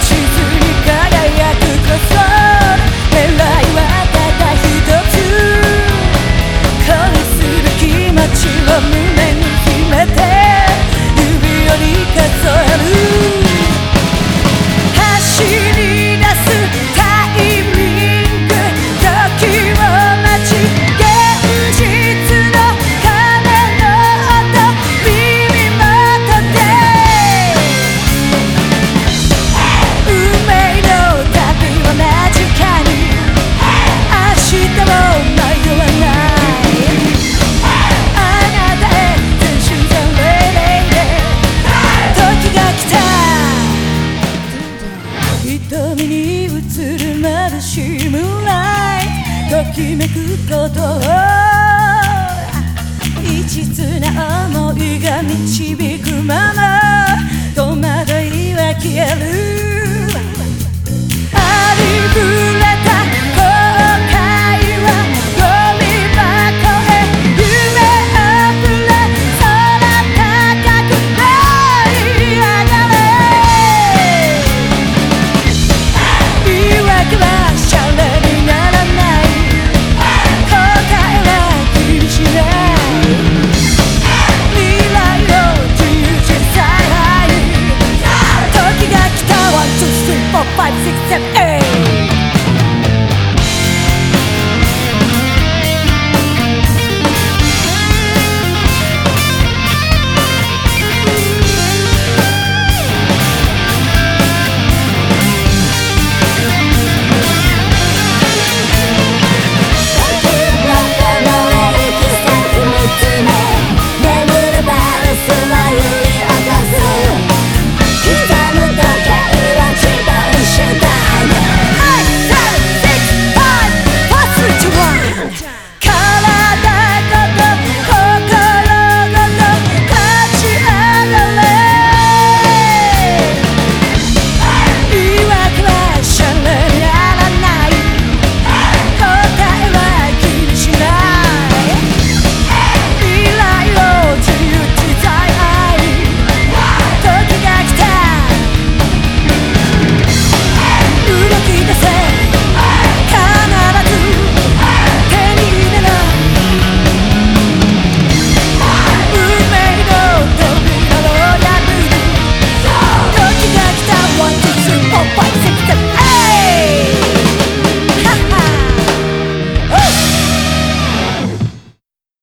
地図ときめくことを。一途な想いが導くまま。戸惑いは消える。Yeah.